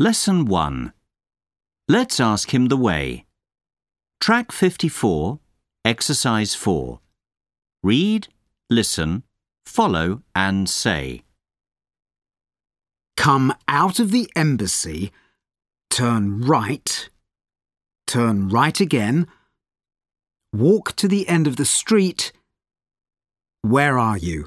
Lesson 1. Let's ask him the way. Track 54, Exercise 4. Read, listen, follow and say. Come out of the embassy, turn right, turn right again, walk to the end of the street. Where are you?